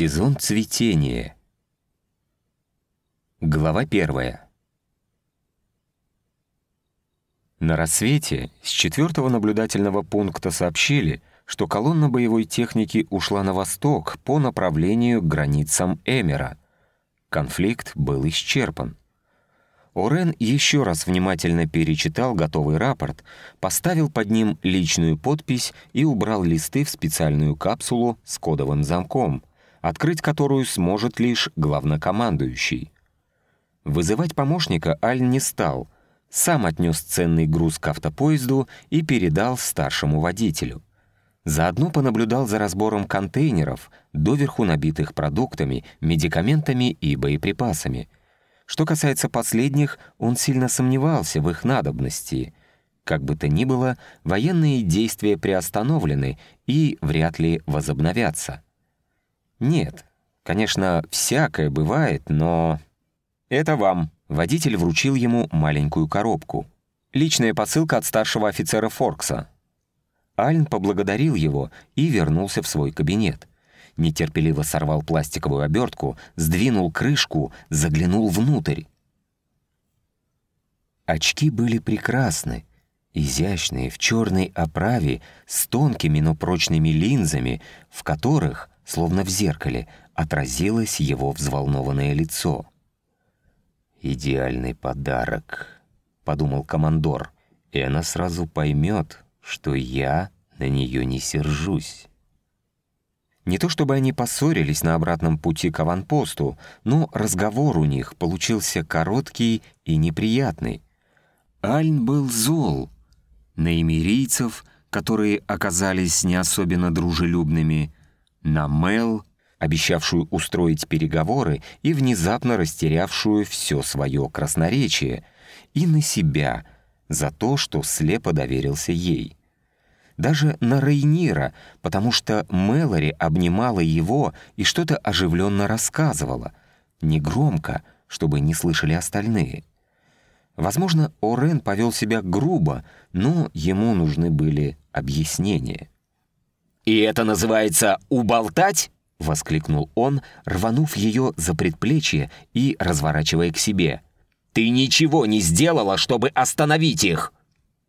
Сезон цветения. Глава первая. На рассвете с четвертого наблюдательного пункта сообщили, что колонна боевой техники ушла на восток по направлению к границам Эмера. Конфликт был исчерпан. Орен еще раз внимательно перечитал готовый рапорт, поставил под ним личную подпись и убрал листы в специальную капсулу с кодовым замком, открыть которую сможет лишь главнокомандующий. Вызывать помощника Аль не стал, сам отнес ценный груз к автопоезду и передал старшему водителю. Заодно понаблюдал за разбором контейнеров, доверху набитых продуктами, медикаментами и боеприпасами — что касается последних, он сильно сомневался в их надобности. Как бы то ни было, военные действия приостановлены и вряд ли возобновятся. Нет, конечно, всякое бывает, но... «Это вам». Водитель вручил ему маленькую коробку. Личная посылка от старшего офицера Форкса. Альн поблагодарил его и вернулся в свой кабинет нетерпеливо сорвал пластиковую обертку, сдвинул крышку, заглянул внутрь. Очки были прекрасны, изящные, в черной оправе, с тонкими, но прочными линзами, в которых, словно в зеркале, отразилось его взволнованное лицо. «Идеальный подарок», — подумал командор, и она сразу поймет, что я на нее не сержусь. Не то чтобы они поссорились на обратном пути к аванпосту, но разговор у них получился короткий и неприятный. Альн был зол на эмирийцев, которые оказались не особенно дружелюбными, на Мел, обещавшую устроить переговоры и внезапно растерявшую все свое красноречие, и на себя за то, что слепо доверился ей даже на Рейнира, потому что Мэлори обнимала его и что-то оживленно рассказывала, негромко, чтобы не слышали остальные. Возможно, Орен повел себя грубо, но ему нужны были объяснения. «И это называется уболтать?» — воскликнул он, рванув ее за предплечье и разворачивая к себе. «Ты ничего не сделала, чтобы остановить их!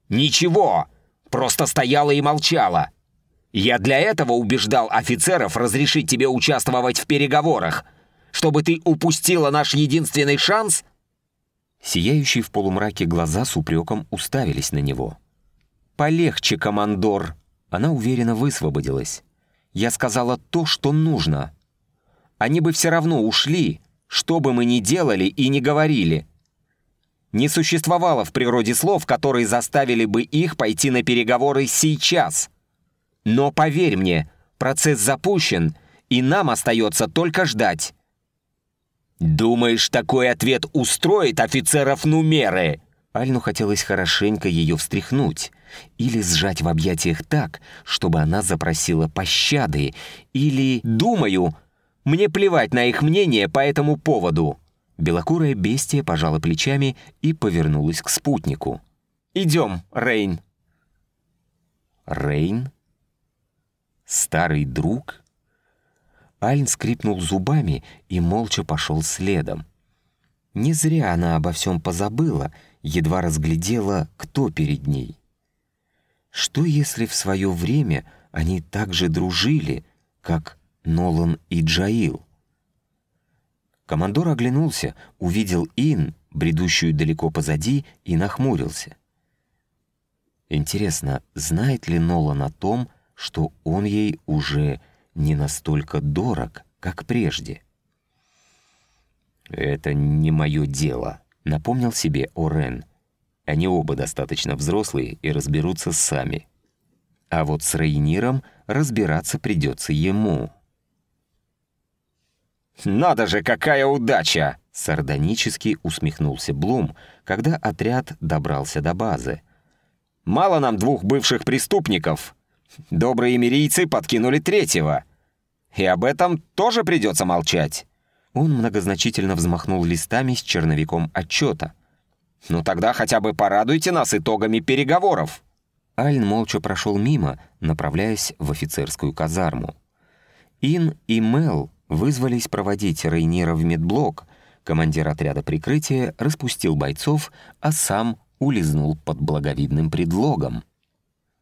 Ничего!» Просто стояла и молчала. Я для этого убеждал офицеров разрешить тебе участвовать в переговорах, чтобы ты упустила наш единственный шанс?» Сияющие в полумраке глаза с упреком уставились на него. «Полегче, командор!» Она уверенно высвободилась. «Я сказала то, что нужно. Они бы все равно ушли, что бы мы ни делали и не говорили. Не существовало в природе слов, которые заставили бы их пойти на переговоры сейчас. Но поверь мне, процесс запущен, и нам остается только ждать. «Думаешь, такой ответ устроит офицеров Нумеры?» Альну хотелось хорошенько ее встряхнуть или сжать в объятиях так, чтобы она запросила пощады, или «Думаю, мне плевать на их мнение по этому поводу». Белокурая бестия пожала плечами и повернулась к спутнику. «Идем, Рейн». «Рейн? Старый друг?» Альн скрипнул зубами и молча пошел следом. Не зря она обо всем позабыла, едва разглядела, кто перед ней. Что если в свое время они так же дружили, как Нолан и Джаил? Командор оглянулся, увидел Ин, бредущую далеко позади, и нахмурился. Интересно, знает ли Нолан о том, что он ей уже не настолько дорог, как прежде? «Это не мое дело», — напомнил себе Орен. «Они оба достаточно взрослые и разберутся сами. А вот с Рейниром разбираться придется ему». «Надо же, какая удача!» Сардонически усмехнулся Блум, когда отряд добрался до базы. «Мало нам двух бывших преступников. Добрые мирийцы подкинули третьего. И об этом тоже придется молчать». Он многозначительно взмахнул листами с черновиком отчета. «Ну тогда хотя бы порадуйте нас итогами переговоров». Альн молча прошел мимо, направляясь в офицерскую казарму. Ин и Мел Вызвались проводить Рейнира в медблок. Командир отряда прикрытия распустил бойцов, а сам улизнул под благовидным предлогом.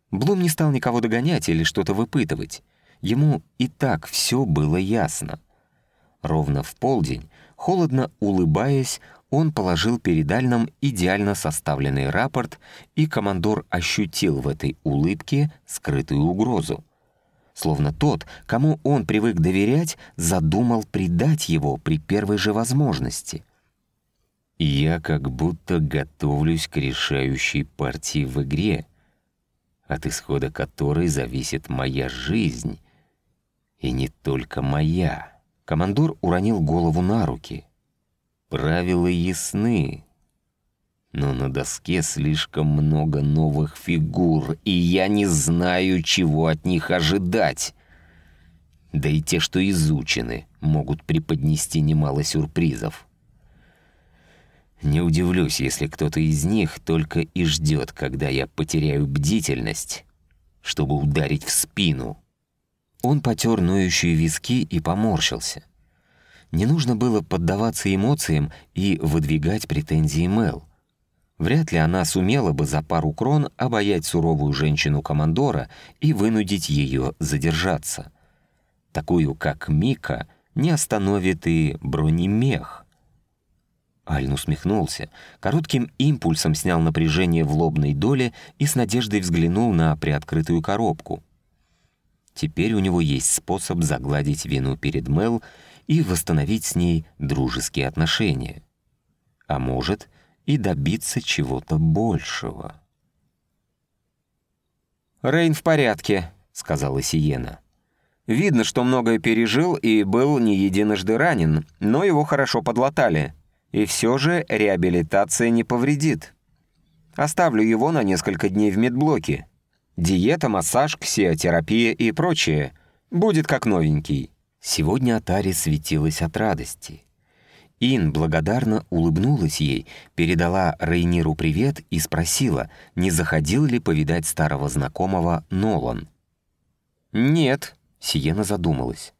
Блум не стал никого догонять или что-то выпытывать. Ему и так все было ясно. Ровно в полдень, холодно улыбаясь, он положил перед Альном идеально составленный рапорт, и командор ощутил в этой улыбке скрытую угрозу. Словно тот, кому он привык доверять, задумал предать его при первой же возможности. «Я как будто готовлюсь к решающей партии в игре», от исхода которой зависит моя жизнь, и не только моя. Командор уронил голову на руки. Правила ясны, но на доске слишком много новых фигур, и я не знаю, чего от них ожидать. Да и те, что изучены, могут преподнести немало сюрпризов. Не удивлюсь, если кто-то из них только и ждет, когда я потеряю бдительность, чтобы ударить в спину. Он потер ноющие виски и поморщился. Не нужно было поддаваться эмоциям и выдвигать претензии Мел. Вряд ли она сумела бы за пару крон обаять суровую женщину-командора и вынудить ее задержаться. Такую, как Мика, не остановит и бронемех. Альн усмехнулся, коротким импульсом снял напряжение в лобной доле и с надеждой взглянул на приоткрытую коробку. Теперь у него есть способ загладить вину перед Мел и восстановить с ней дружеские отношения. А может, и добиться чего-то большего. «Рейн в порядке», — сказала Сиена. «Видно, что многое пережил и был не единожды ранен, но его хорошо подлатали. И все же реабилитация не повредит. Оставлю его на несколько дней в медблоке. Диета, массаж, ксиотерапия и прочее. Будет как новенький». Сегодня Атари светилась от радости. Ин благодарно улыбнулась ей, передала Рейниру привет и спросила, не заходил ли повидать старого знакомого Нолан. «Нет», — Сиена задумалась.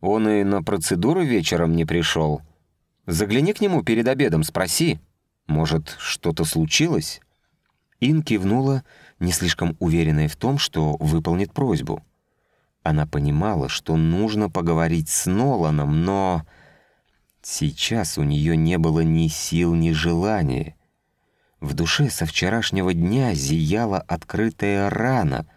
«Он и на процедуру вечером не пришел. Загляни к нему перед обедом, спроси. Может, что-то случилось?» Ин кивнула, не слишком уверенная в том, что выполнит просьбу. Она понимала, что нужно поговорить с Ноланом, но... Сейчас у нее не было ни сил, ни желания. В душе со вчерашнего дня зияла открытая рана,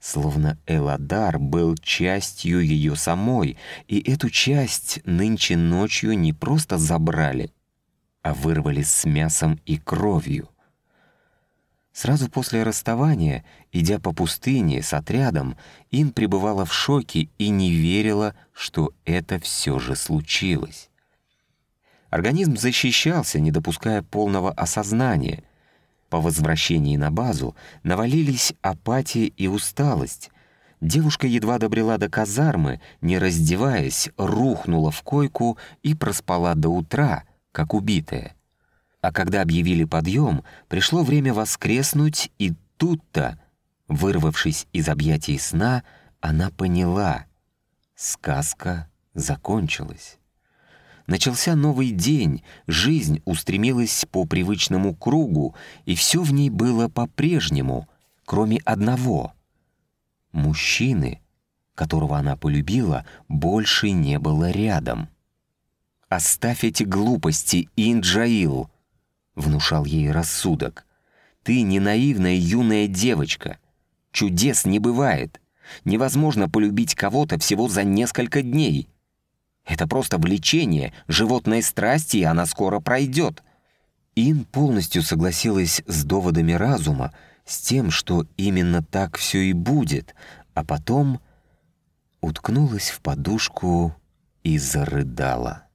словно Эладар был частью ее самой, и эту часть нынче ночью не просто забрали, а вырвали с мясом и кровью. Сразу после расставания, идя по пустыне с отрядом, Ин пребывала в шоке и не верила, что это все же случилось. Организм защищался, не допуская полного осознания. По возвращении на базу навалились апатия и усталость. Девушка едва добрела до казармы, не раздеваясь, рухнула в койку и проспала до утра, как убитая. А когда объявили подъем, пришло время воскреснуть, и тут-то, вырвавшись из объятий сна, она поняла — сказка закончилась. Начался новый день, жизнь устремилась по привычному кругу, и все в ней было по-прежнему, кроме одного. Мужчины, которого она полюбила, больше не было рядом. «Оставь эти глупости, Инджаил!» Внушал ей рассудок. «Ты не наивная юная девочка. Чудес не бывает. Невозможно полюбить кого-то всего за несколько дней. Это просто влечение, животной страсти, и она скоро пройдет». Ин полностью согласилась с доводами разума, с тем, что именно так все и будет, а потом уткнулась в подушку и зарыдала.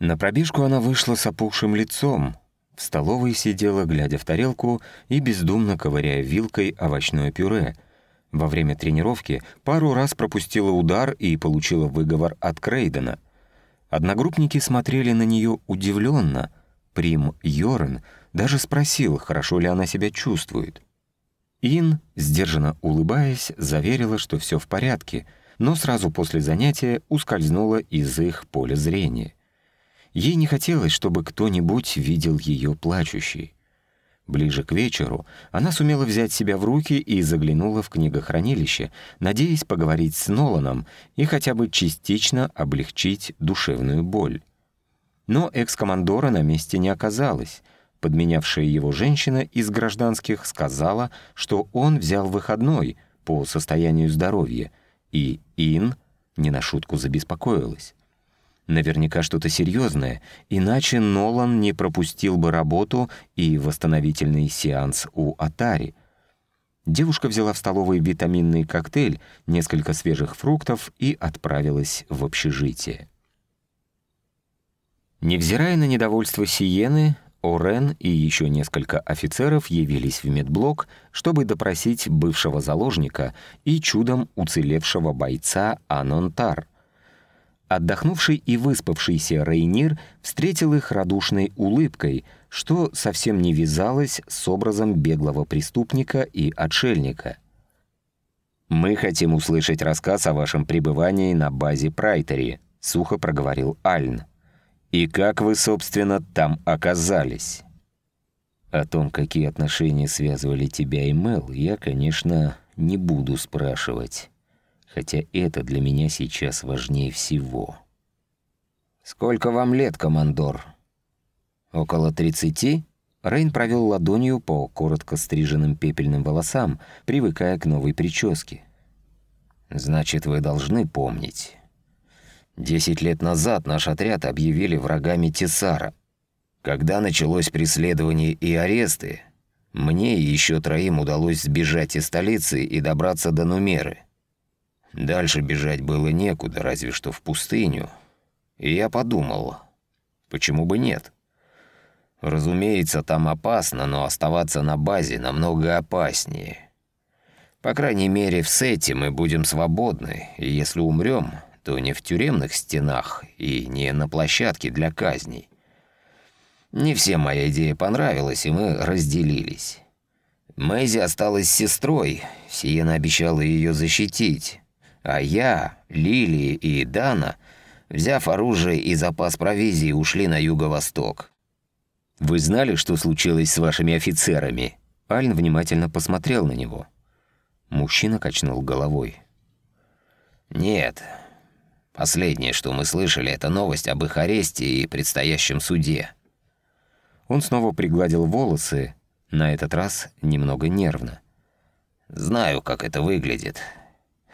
На пробежку она вышла с опухшим лицом. В столовой сидела, глядя в тарелку и бездумно ковыряя вилкой овощное пюре. Во время тренировки пару раз пропустила удар и получила выговор от Крейдена. Одногруппники смотрели на нее удивленно. Прим Йорен даже спросил, хорошо ли она себя чувствует. Ин, сдержанно улыбаясь, заверила, что все в порядке, но сразу после занятия ускользнула из их поля зрения. Ей не хотелось, чтобы кто-нибудь видел ее плачущей. Ближе к вечеру она сумела взять себя в руки и заглянула в книгохранилище, надеясь поговорить с Ноланом и хотя бы частично облегчить душевную боль. Но экс-командора на месте не оказалось. Подменявшая его женщина из гражданских сказала, что он взял выходной по состоянию здоровья, и Ин не на шутку забеспокоилась. Наверняка что-то серьезное, иначе Нолан не пропустил бы работу и восстановительный сеанс у Атари. Девушка взяла в столовой витаминный коктейль, несколько свежих фруктов и отправилась в общежитие. Невзирая на недовольство Сиены, Орен и еще несколько офицеров явились в медблок, чтобы допросить бывшего заложника и чудом уцелевшего бойца Анонтар — Отдохнувший и выспавшийся Рейнир встретил их радушной улыбкой, что совсем не вязалось с образом беглого преступника и отшельника. «Мы хотим услышать рассказ о вашем пребывании на базе Прайтери», — сухо проговорил Альн. «И как вы, собственно, там оказались?» «О том, какие отношения связывали тебя и Мел, я, конечно, не буду спрашивать» хотя это для меня сейчас важнее всего. «Сколько вам лет, командор?» «Около тридцати?» Рейн провел ладонью по коротко стриженным пепельным волосам, привыкая к новой прическе. «Значит, вы должны помнить. Десять лет назад наш отряд объявили врагами Тесара. Когда началось преследование и аресты, мне и еще троим удалось сбежать из столицы и добраться до Нумеры. Дальше бежать было некуда, разве что в пустыню. И я подумал, почему бы нет? Разумеется, там опасно, но оставаться на базе намного опаснее. По крайней мере, в сете мы будем свободны, и если умрем, то не в тюремных стенах и не на площадке для казней. Не всем моя идея понравилась, и мы разделились. Мэйзи осталась с сестрой, Сиена обещала ее защитить. А я, Лили и Дана, взяв оружие и запас провизии, ушли на юго-восток. «Вы знали, что случилось с вашими офицерами?» Альн внимательно посмотрел на него. Мужчина качнул головой. «Нет. Последнее, что мы слышали, это новость об их аресте и предстоящем суде». Он снова пригладил волосы, на этот раз немного нервно. «Знаю, как это выглядит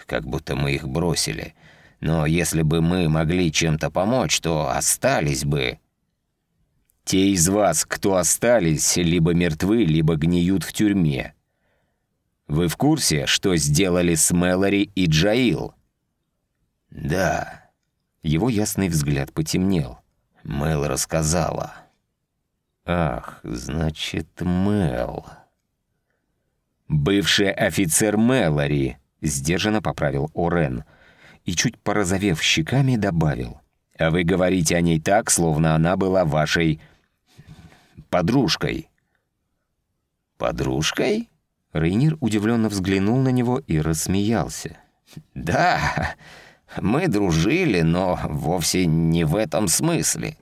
как будто мы их бросили. Но если бы мы могли чем-то помочь, то остались бы. Те из вас, кто остались, либо мертвы, либо гниют в тюрьме. Вы в курсе, что сделали с Мэлори и Джаил? Да. Его ясный взгляд потемнел. Мэл рассказала. Ах, значит, Мэл. Бывший офицер Мэлори, Сдержанно поправил Орен и, чуть порозовев щеками, добавил. «А вы говорите о ней так, словно она была вашей... подружкой». «Подружкой?» Рейнир удивленно взглянул на него и рассмеялся. «Да, мы дружили, но вовсе не в этом смысле.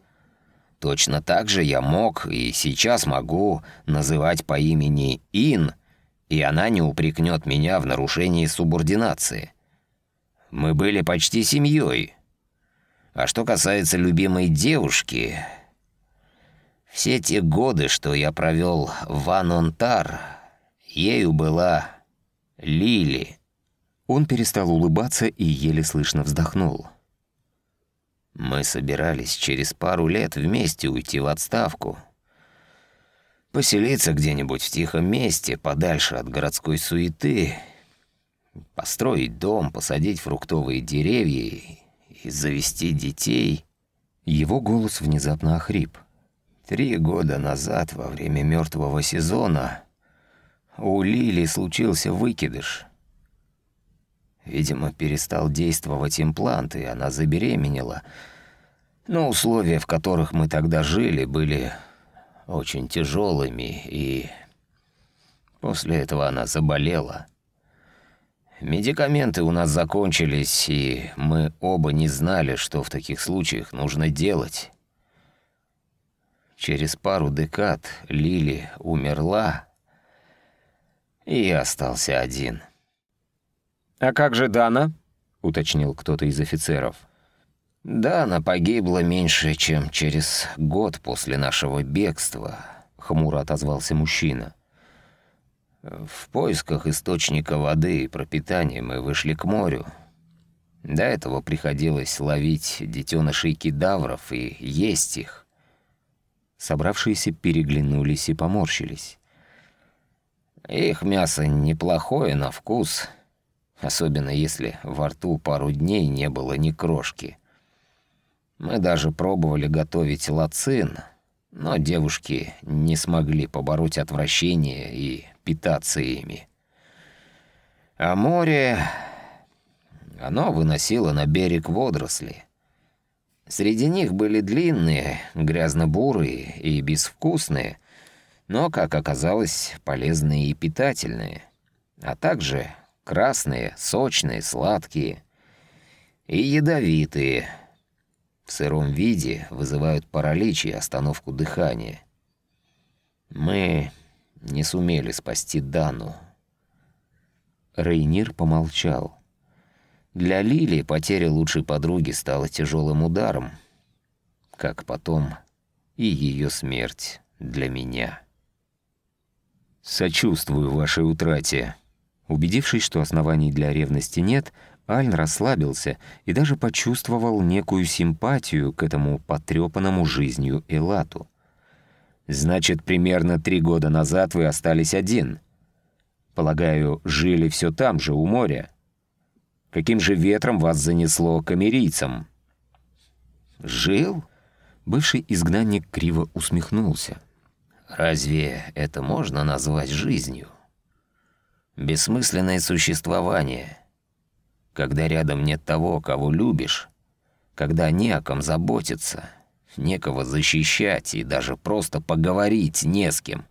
Точно так же я мог и сейчас могу называть по имени Ин — и она не упрекнет меня в нарушении субординации. Мы были почти семьей. А что касается любимой девушки, все те годы, что я провел в Анонтар, ею была Лили. Он перестал улыбаться и еле слышно вздохнул. Мы собирались через пару лет вместе уйти в отставку — Поселиться где-нибудь в тихом месте, подальше от городской суеты, построить дом, посадить фруктовые деревья и завести детей. Его голос внезапно охрип. Три года назад, во время мертвого сезона, у Лили случился выкидыш. Видимо, перестал действовать имплант, и она забеременела. Но условия, в которых мы тогда жили, были очень тяжелыми, и после этого она заболела. Медикаменты у нас закончились, и мы оба не знали, что в таких случаях нужно делать. Через пару декад Лили умерла, и я остался один. «А как же Дана?» — уточнил кто-то из офицеров. «Дана погибла меньше, чем через год после нашего бегства», — хмуро отозвался мужчина. В поисках источника воды и пропитания мы вышли к морю. До этого приходилось ловить детенышей кедавров и есть их. Собравшиеся переглянулись и поморщились. Их мясо неплохое на вкус, особенно если во рту пару дней не было ни крошки. Мы даже пробовали готовить лацин, но девушки не смогли побороть отвращение и питаться ими. А море... Оно выносило на берег водоросли. Среди них были длинные, грязно-бурые и безвкусные, но, как оказалось, полезные и питательные, а также красные, сочные, сладкие и ядовитые. В сыром виде вызывают паралич и остановку дыхания. Мы не сумели спасти Дану. Рейнир помолчал. Для Лили потеря лучшей подруги стала тяжелым ударом, как потом и ее смерть для меня. «Сочувствую вашей утрате». Убедившись, что оснований для ревности нет, Альн расслабился и даже почувствовал некую симпатию к этому потрепанному жизнью Элату. Значит, примерно три года назад вы остались один. Полагаю, жили все там же, у моря. Каким же ветром вас занесло к? Жил? Бывший изгнанник криво усмехнулся. Разве это можно назвать жизнью? Бессмысленное существование. Когда рядом нет того, кого любишь, когда не о ком заботиться — некого защищать и даже просто поговорить не с кем.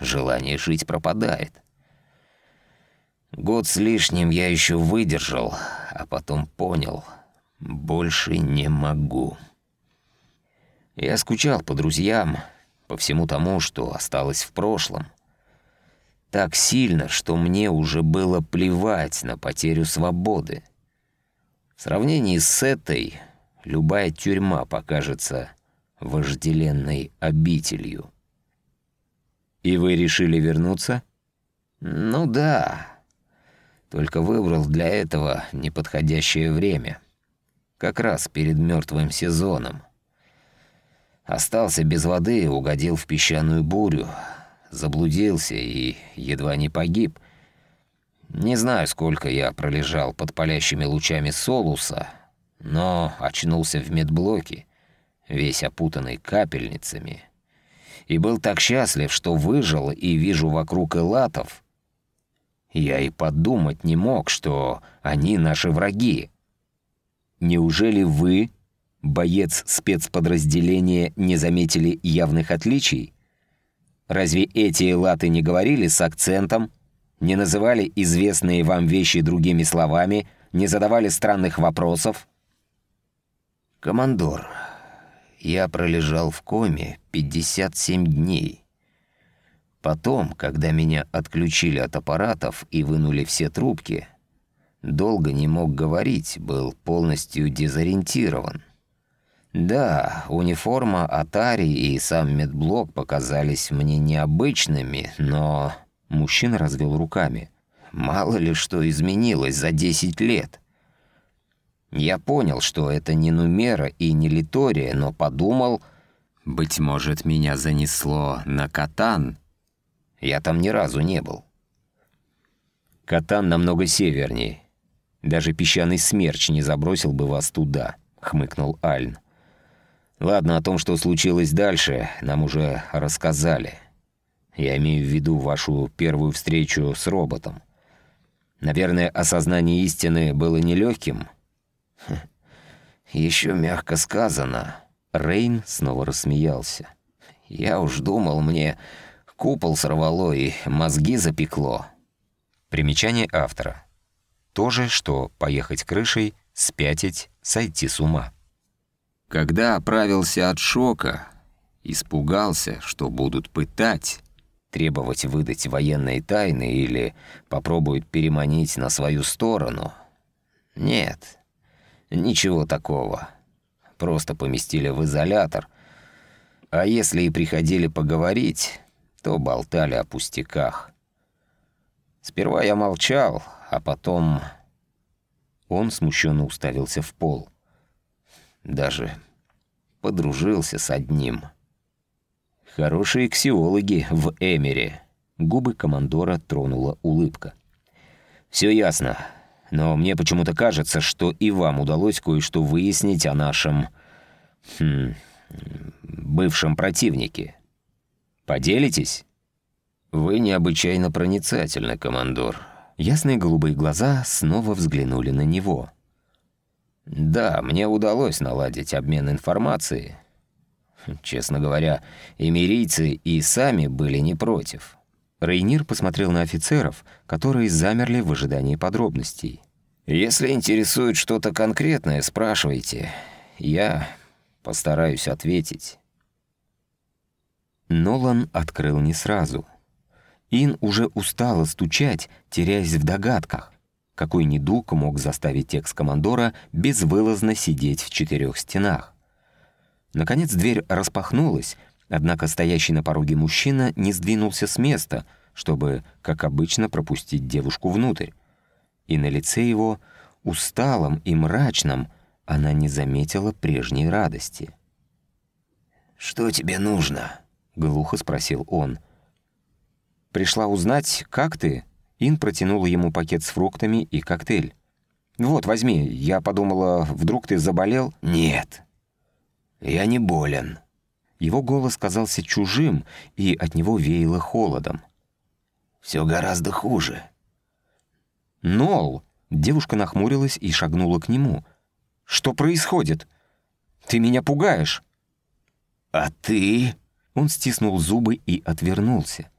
Желание жить пропадает. Год с лишним я еще выдержал, а потом понял, больше не могу. Я скучал по друзьям, по всему тому, что осталось в прошлом. Так сильно, что мне уже было плевать на потерю свободы. В сравнении с этой любая тюрьма покажется вожделенной обителью. «И вы решили вернуться?» «Ну да. Только выбрал для этого неподходящее время. Как раз перед мертвым сезоном. Остался без воды, угодил в песчаную бурю, заблудился и едва не погиб. Не знаю, сколько я пролежал под палящими лучами Солуса, но очнулся в медблоке, весь опутанный капельницами, и был так счастлив, что выжил и вижу вокруг элатов. Я и подумать не мог, что они наши враги. Неужели вы, боец спецподразделения, не заметили явных отличий? Разве эти элаты не говорили с акцентом, не называли известные вам вещи другими словами, не задавали странных вопросов? «Командор, я пролежал в коме 57 дней. Потом, когда меня отключили от аппаратов и вынули все трубки, долго не мог говорить, был полностью дезориентирован. Да, униформа Атари и сам медблок показались мне необычными, но... Мужчина развел руками. Мало ли что изменилось за 10 лет. Я понял, что это не Нумера и не Литория, но подумал, быть может, меня занесло на Катан. Я там ни разу не был. Катан намного севернее. Даже песчаный смерч не забросил бы вас туда, хмыкнул Альн. Ладно, о том, что случилось дальше, нам уже рассказали. Я имею в виду вашу первую встречу с роботом. Наверное, осознание истины было нелегким, Еще мягко сказано. Рейн снова рассмеялся. Я уж думал, мне купол сорвало и мозги запекло. Примечание автора. То же, что поехать крышей, спятить, сойти с ума. Когда оправился от шока, испугался, что будут пытать, требовать выдать военные тайны или попробуют переманить на свою сторону. Нет, ничего такого. Просто поместили в изолятор. А если и приходили поговорить, то болтали о пустяках. Сперва я молчал, а потом... Он смущенно уставился в пол. Даже подружился с одним. Хорошие ксиологи в Эмере. Губы командора тронула улыбка. «Все ясно, но мне почему-то кажется, что и вам удалось кое-что выяснить о нашем... Хм, бывшем противнике. Поделитесь?» «Вы необычайно проницательны, командор». Ясные голубые глаза снова взглянули на него. «Да, мне удалось наладить обмен информацией. Честно говоря, эмирийцы и сами были не против». Рейнир посмотрел на офицеров, которые замерли в ожидании подробностей. «Если интересует что-то конкретное, спрашивайте. Я постараюсь ответить». Нолан открыл не сразу. Ин уже устала стучать, теряясь в догадках. Какой недуг мог заставить экс-командора безвылазно сидеть в четырех стенах? Наконец дверь распахнулась, однако стоящий на пороге мужчина не сдвинулся с места, чтобы, как обычно, пропустить девушку внутрь. И на лице его, усталом и мрачном, она не заметила прежней радости. «Что тебе нужно?» — глухо спросил он. — Пришла узнать, как ты?» Ин протянула ему пакет с фруктами и коктейль. «Вот, возьми. Я подумала, вдруг ты заболел?» «Нет, я не болен». Его голос казался чужим, и от него веяло холодом. «Все гораздо хуже». «Нол!» Девушка нахмурилась и шагнула к нему. «Что происходит? Ты меня пугаешь!» «А ты?» Он стиснул зубы и отвернулся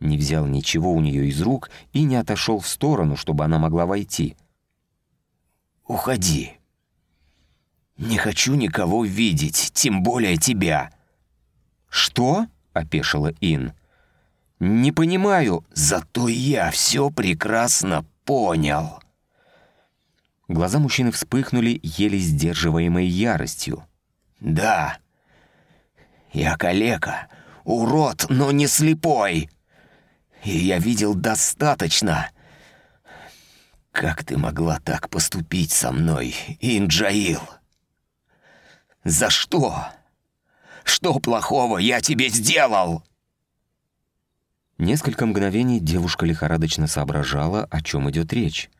не взял ничего у нее из рук и не отошел в сторону, чтобы она могла войти. «Уходи. Не хочу никого видеть, тем более тебя». «Что?» — опешила Ин. «Не понимаю». «Зато я все прекрасно понял». Глаза мужчины вспыхнули еле сдерживаемой яростью. «Да, я калека, урод, но не слепой и я видел достаточно. Как ты могла так поступить со мной, Инджаил? За что? Что плохого я тебе сделал?» Несколько мгновений девушка лихорадочно соображала, о чем идет речь.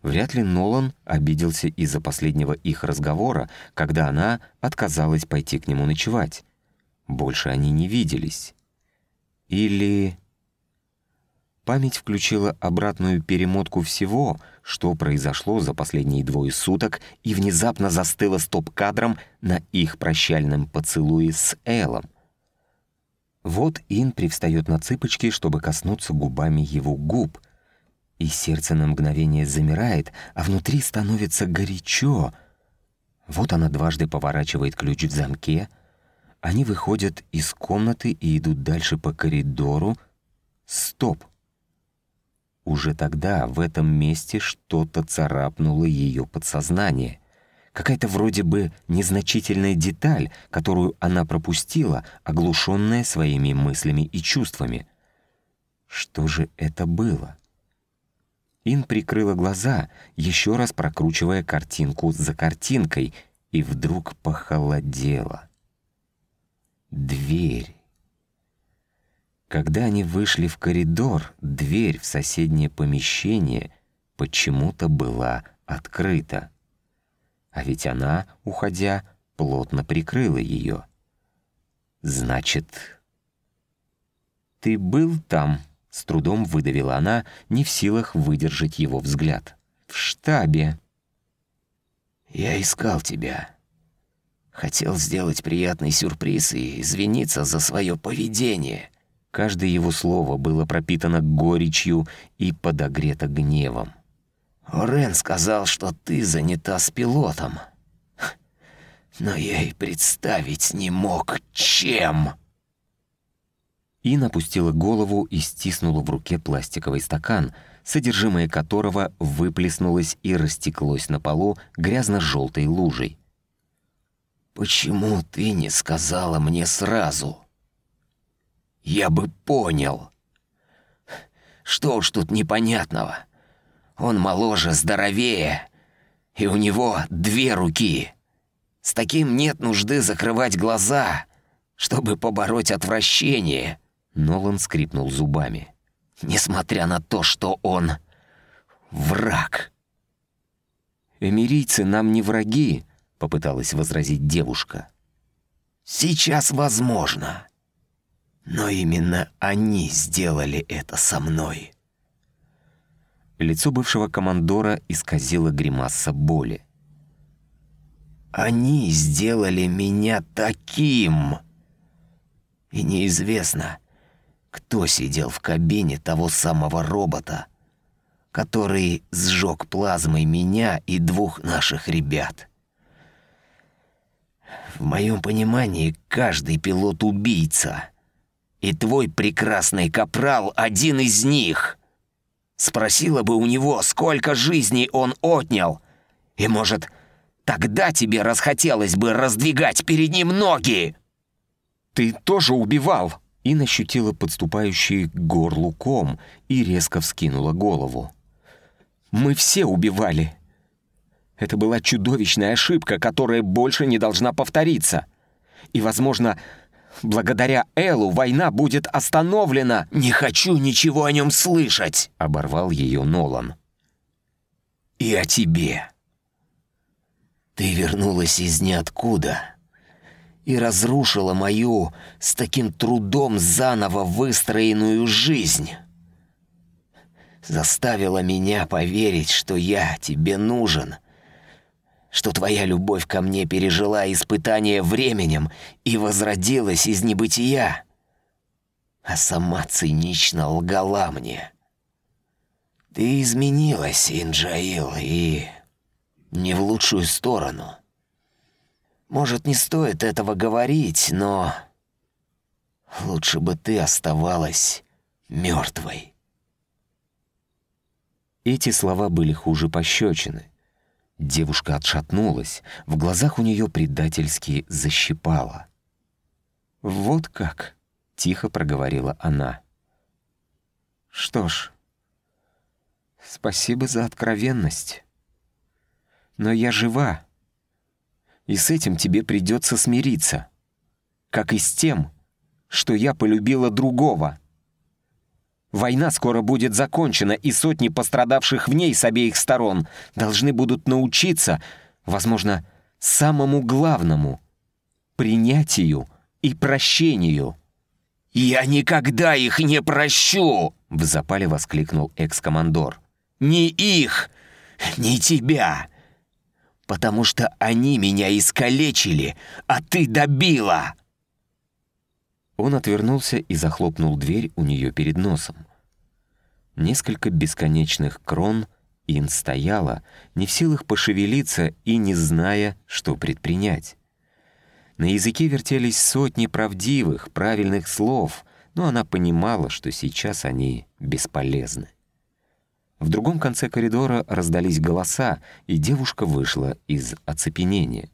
Вряд ли Нолан обиделся из-за последнего их разговора, когда она отказалась пойти к нему ночевать. Больше они не виделись. Или... Память включила обратную перемотку всего, что произошло за последние двое суток, и внезапно застыла стоп-кадром на их прощальном поцелуе с Эллом. Вот Ин привстает на цыпочки, чтобы коснуться губами его губ. И сердце на мгновение замирает, а внутри становится горячо. Вот она дважды поворачивает ключ в замке. Они выходят из комнаты и идут дальше по коридору. Стоп! Уже тогда в этом месте что-то царапнуло ее подсознание. Какая-то вроде бы незначительная деталь, которую она пропустила, оглушенная своими мыслями и чувствами. Что же это было? Ин прикрыла глаза, еще раз прокручивая картинку за картинкой, и вдруг похолодела. Дверь. Когда они вышли в коридор, дверь в соседнее помещение почему-то была открыта. А ведь она, уходя, плотно прикрыла ее. «Значит...» «Ты был там?» — с трудом выдавила она, не в силах выдержать его взгляд. «В штабе». «Я искал тебя. Хотел сделать приятный сюрприз и извиниться за свое поведение». Каждое его слово было пропитано горечью и подогрето гневом. Орен сказал, что ты занята с пилотом. Но я и представить не мог, чем. Ин опустила голову и стиснула в руке пластиковый стакан, содержимое которого выплеснулось и растеклось на полу грязно-желтой лужей. «Почему ты не сказала мне сразу? Я бы понял. Что уж тут непонятного?» Он моложе, здоровее, и у него две руки. С таким нет нужды закрывать глаза, чтобы побороть отвращение. Нолан скрипнул зубами. Несмотря на то, что он враг. «Эмирийцы нам не враги», — попыталась возразить девушка. «Сейчас возможно. Но именно они сделали это со мной». Лицо бывшего командора исказило гримаса боли. «Они сделали меня таким!» И неизвестно, кто сидел в кабине того самого робота, который сжег плазмой меня и двух наших ребят. В моем понимании, каждый пилот — убийца. И твой прекрасный капрал — один из них. Спросила бы у него, сколько жизней он отнял. И, может, тогда тебе расхотелось бы раздвигать перед ним ноги. «Ты тоже убивал!» И ощутила подступающий к горлу ком и резко вскинула голову. «Мы все убивали!» Это была чудовищная ошибка, которая больше не должна повториться. И, возможно, Благодаря Элу война будет остановлена!» «Не хочу ничего о нем слышать!» — оборвал ее Нолан. «И о тебе. Ты вернулась из ниоткуда и разрушила мою с таким трудом заново выстроенную жизнь. Заставила меня поверить, что я тебе нужен — что твоя любовь ко мне пережила испытание временем и возродилась из небытия, а сама цинично лгала мне. Ты изменилась, Инджаил, и не в лучшую сторону. Может, не стоит этого говорить, но лучше бы ты оставалась мертвой. Эти слова были хуже пощечины. Девушка отшатнулась, в глазах у нее предательски защипало. «Вот как?» — тихо проговорила она. «Что ж, спасибо за откровенность. Но я жива, и с этим тебе придется смириться, как и с тем, что я полюбила другого». Война скоро будет закончена, и сотни пострадавших в ней с обеих сторон должны будут научиться, возможно, самому главному — принятию и прощению. «Я никогда их не прощу!» — в запале воскликнул экс-командор. «Ни их, ни тебя! Потому что они меня искалечили, а ты добила!» Он отвернулся и захлопнул дверь у нее перед носом. Несколько бесконечных крон Ин стояла, не в силах пошевелиться и не зная, что предпринять. На языке вертелись сотни правдивых, правильных слов, но она понимала, что сейчас они бесполезны. В другом конце коридора раздались голоса, и девушка вышла из оцепенения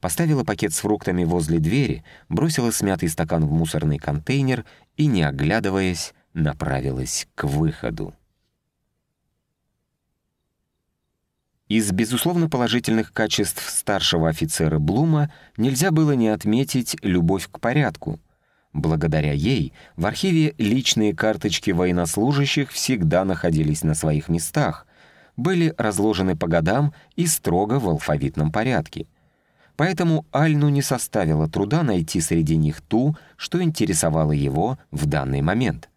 поставила пакет с фруктами возле двери, бросила смятый стакан в мусорный контейнер и, не оглядываясь, направилась к выходу. Из безусловно положительных качеств старшего офицера Блума нельзя было не отметить любовь к порядку. Благодаря ей в архиве личные карточки военнослужащих всегда находились на своих местах, были разложены по годам и строго в алфавитном порядке — Поэтому Альну не составило труда найти среди них ту, что интересовало его в данный момент.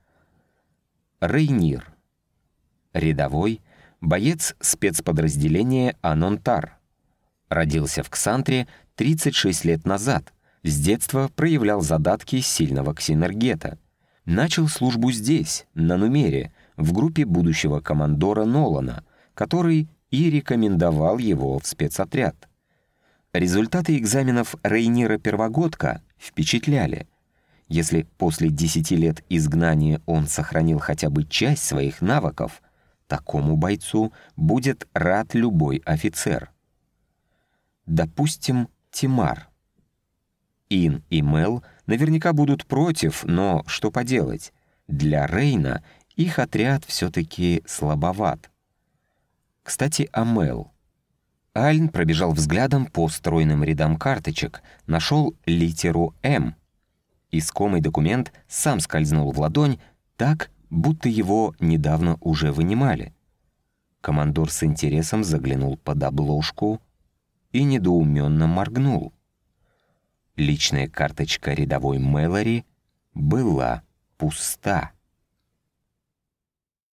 Рейнир. Рядовой, боец спецподразделения Анонтар. Родился в Ксантре 36 лет назад. С детства проявлял задатки сильного ксинергета. Начал службу здесь, на Нумере, в группе будущего командора Нолана, который и рекомендовал его в спецотряд. Результаты экзаменов Рейнира Первогодка впечатляли. Если после 10 лет изгнания он сохранил хотя бы часть своих навыков, такому бойцу будет рад любой офицер. Допустим, Тимар. Ин и Мел наверняка будут против, но что поделать? Для Рейна их отряд все-таки слабоват. Кстати, о Мел. Альн пробежал взглядом по стройным рядам карточек, нашел литеру «М». Искомый документ сам скользнул в ладонь так, будто его недавно уже вынимали. Командор с интересом заглянул под обложку и недоуменно моргнул. Личная карточка рядовой Мэлори была пуста.